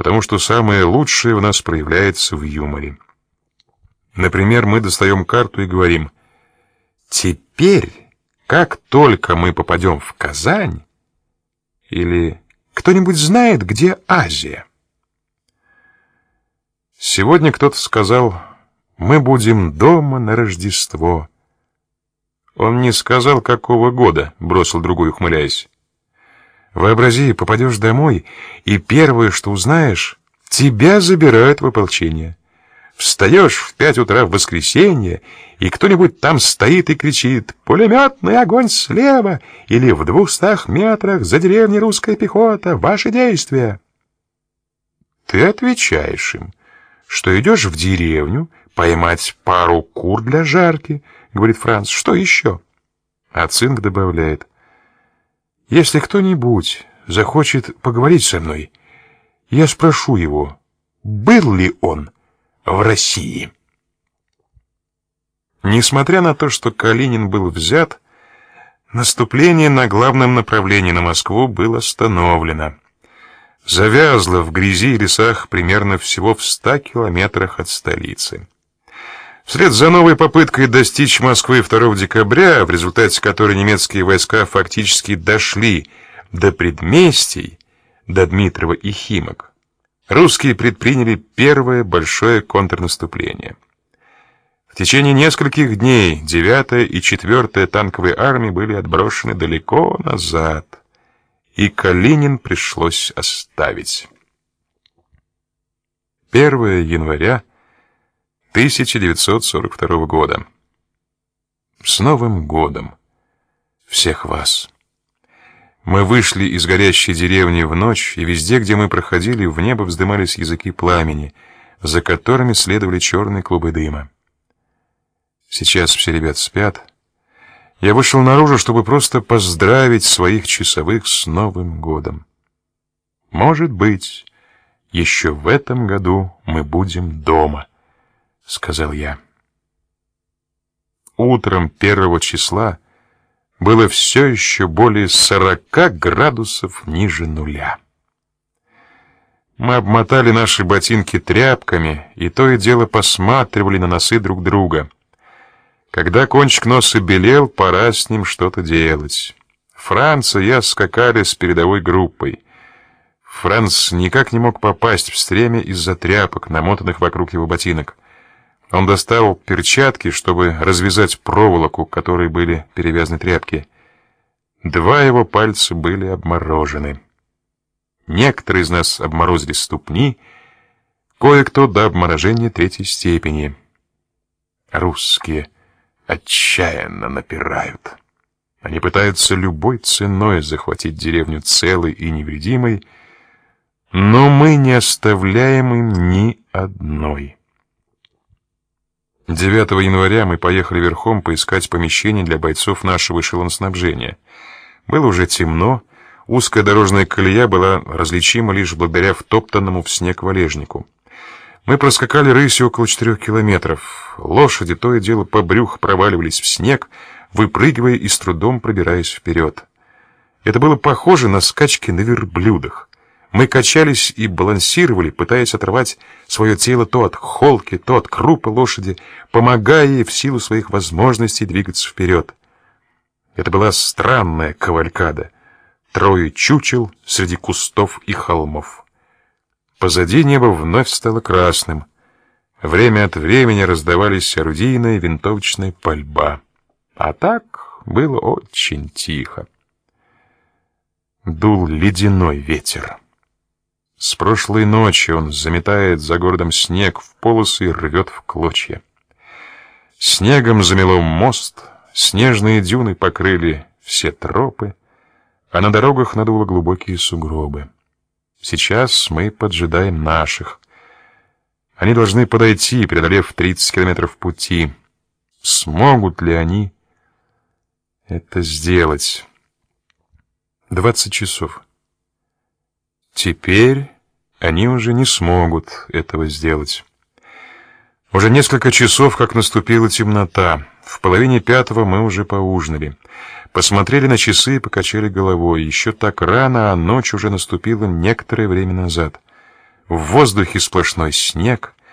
потому что самое лучшее у нас проявляется в юморе. Например, мы достаем карту и говорим «Теперь, как только мы попадем в Казань...» Или «Кто-нибудь знает, где Азия?» Сегодня кто-то сказал «Мы будем дома на Рождество». Он не сказал, какого года, бросил другой, ухмыляясь. Вообрази, попадешь домой, и первое, что узнаешь, тебя забирают в ополчение. Встаешь в пять утра в воскресенье, и кто-нибудь там стоит и кричит «Пулеметный огонь слева!» или «В двухстах метрах за деревней русская пехота! Ваши действия!» Ты отвечаешь им, что идешь в деревню поймать пару кур для жарки, говорит Франц. Что еще? А Цинк добавляет. Если кто-нибудь захочет поговорить со мной, я спрошу его, был ли он в России. Несмотря на то, что Калинин был взят, наступление на главном направлении на Москву было остановлено. Завязло в грязи и лесах примерно всего в ста километрах от столицы. Вслед за новой попыткой достичь Москвы 2 декабря, в результате которой немецкие войска фактически дошли до предместий, до Дмитрова и Химок, русские предприняли первое большое контрнаступление. В течение нескольких дней 9-я и 4-я танковые армии были отброшены далеко назад, и Калинин пришлось оставить. 1 января 1942 года. С Новым годом всех вас! Мы вышли из горящей деревни в ночь, и везде, где мы проходили, в небо вздымались языки пламени, за которыми следовали черные клубы дыма. Сейчас все ребят спят. Я вышел наружу, чтобы просто поздравить своих часовых с Новым годом. Может быть, еще в этом году мы будем дома, сказал я. Утром первого числа было все еще более сорока градусов ниже нуля. Мы обмотали наши ботинки тряпками и то и дело посматривали на носы друг друга. Когда кончик носа белел, пора с ним что-то делать. Франц и я скакали с передовой группой. Франц никак не мог попасть в стремя из-за тряпок, намотанных вокруг его ботинок. Он достал перчатки, чтобы развязать проволоку, которой были перевязаны тряпки. Два его пальца были обморожены. Некоторые из нас обморозили ступни, кое-кто до обморожения третьей степени. Русские отчаянно напирают. Они пытаются любой ценой захватить деревню целой и невредимой, но мы не оставляем им ни одной. 9 января мы поехали верхом поискать помещение для бойцов нашего эшелонснабжения. Было уже темно, узкая дорожная колея была различима лишь благодаря втоптанному в снег валежнику. Мы проскакали рысью около четырех километров. Лошади то и дело по брюх проваливались в снег, выпрыгивая и с трудом пробираясь вперед. Это было похоже на скачки на верблюдах. Мы качались и балансировали, пытаясь оторвать свое тело то от холки, то от крупы лошади, помогая ей в силу своих возможностей двигаться вперед. Это была странная кавалькада. Трое чучел среди кустов и холмов. Позади небо вновь стало красным. Время от времени раздавались орудийная винтовочная пальба. А так было очень тихо. Дул ледяной ветер. С прошлой ночи он заметает за городом снег в полосы и рвет в клочья. Снегом замело мост, снежные дюны покрыли все тропы, а на дорогах надуло глубокие сугробы. Сейчас мы поджидаем наших. Они должны подойти, преодолев 30 километров пути. Смогут ли они это сделать? 20 часов. Теперь они уже не смогут этого сделать. Уже несколько часов, как наступила темнота. В половине пятого мы уже поужинали. Посмотрели на часы и покачали головой. Еще так рано, а ночь уже наступила некоторое время назад. в воздухе сплошной снег,